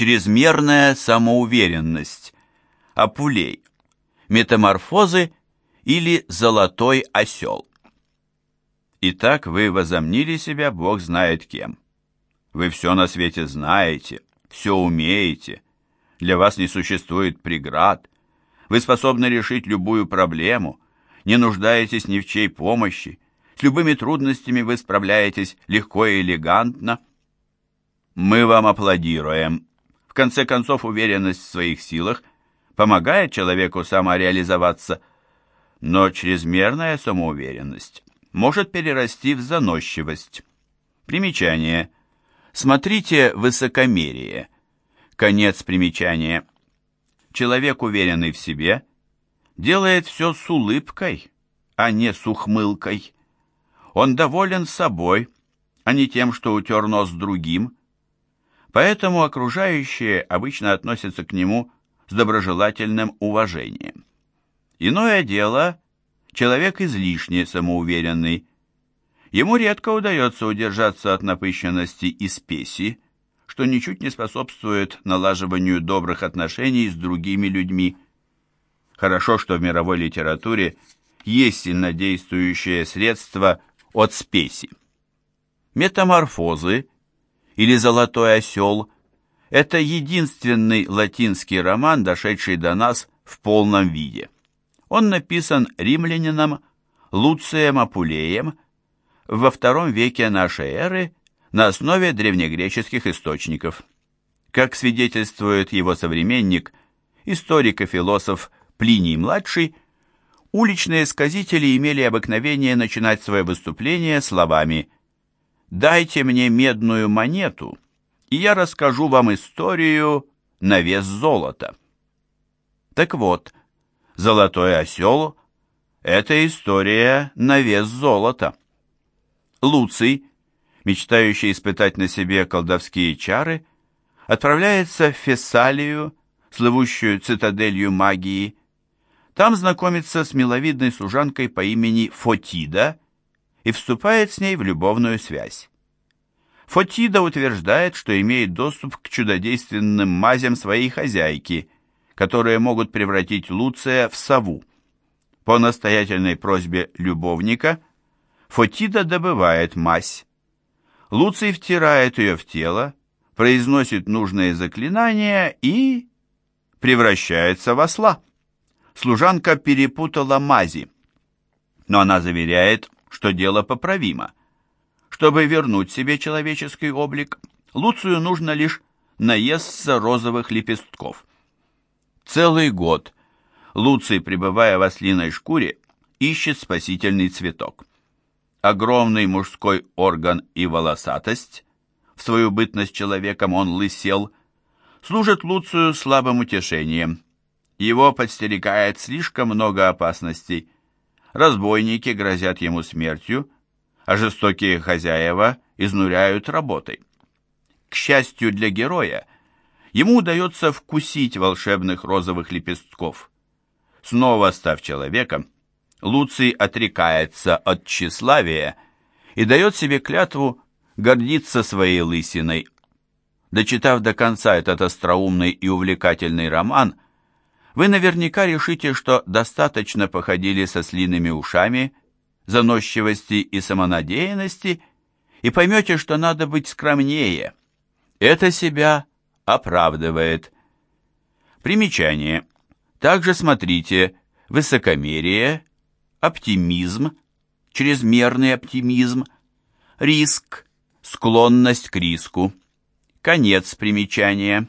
чрезмерная самоуверенность, Апулей, метаморфозы или золотой осел. Итак, вы возомнили себя Бог знает кем. Вы все на свете знаете, все умеете. Для вас не существует преград. Вы способны решить любую проблему, не нуждаетесь ни в чьей помощи. С любыми трудностями вы справляетесь легко и элегантно. Мы вам аплодируем. В конце концов, уверенность в своих силах помогает человеку самореализоваться, но чрезмерная самоуверенность может перерасти в заносчивость. Примечание. Смотрите высокомерие. Конец примечания. Человек, уверенный в себе, делает все с улыбкой, а не с ухмылкой. Он доволен собой, а не тем, что утер нос другим. Поэтому окружающие обычно относятся к нему с доброжелательным уважением. Иное дело – человек излишне самоуверенный. Ему редко удается удержаться от напыщенности и спеси, что ничуть не способствует налаживанию добрых отношений с другими людьми. Хорошо, что в мировой литературе есть сильнодействующее средство от спеси. Метаморфозы или «Золотой осел» – это единственный латинский роман, дошедший до нас в полном виде. Он написан римлянином Луцием Апулеем во втором веке нашей эры на основе древнегреческих источников. Как свидетельствует его современник, историк и философ Плиний-младший, уличные сказители имели обыкновение начинать свое выступление словами «Дайте мне медную монету, и я расскажу вам историю на вес золота». Так вот, «Золотой осел» — это история на вес золота. Луций, мечтающий испытать на себе колдовские чары, отправляется в Фессалию, слывущую цитаделью магии, там знакомится с миловидной служанкой по имени Фотида и вступает с ней в любовную связь. Фотида утверждает, что имеет доступ к чудодейственным мазям своей хозяйки, которые могут превратить Луция в сову. По настоятельной просьбе любовника Фотида добывает мазь. Луций втирает ее в тело, произносит нужные заклинания и превращается в осла служанка перепутала мази. Но она заверяет, что дело поправимо. Чтобы вернуть себе человеческий облик, Луцию нужно лишь наесться розовых лепестков. Целый год Луций, пребывая в ослиной шкуре, ищет спасительный цветок. Огромный мужской орган и волосатость, в свою бытность человеком он лысел, служат Луцию слабым утешением – его подстерегает слишком много опасностей. Разбойники грозят ему смертью, а жестокие хозяева изнуряют работой. К счастью для героя, ему удается вкусить волшебных розовых лепестков. Снова став человеком, Луций отрекается от тщеславия и дает себе клятву гордиться своей лысиной. Дочитав до конца этот остроумный и увлекательный роман – вы наверняка решите, что достаточно походили со слиными ушами, заносчивости и самонадеянности, и поймете, что надо быть скромнее. Это себя оправдывает. Примечание. Также смотрите высокомерие, оптимизм, чрезмерный оптимизм, риск, склонность к риску. Конец примечания.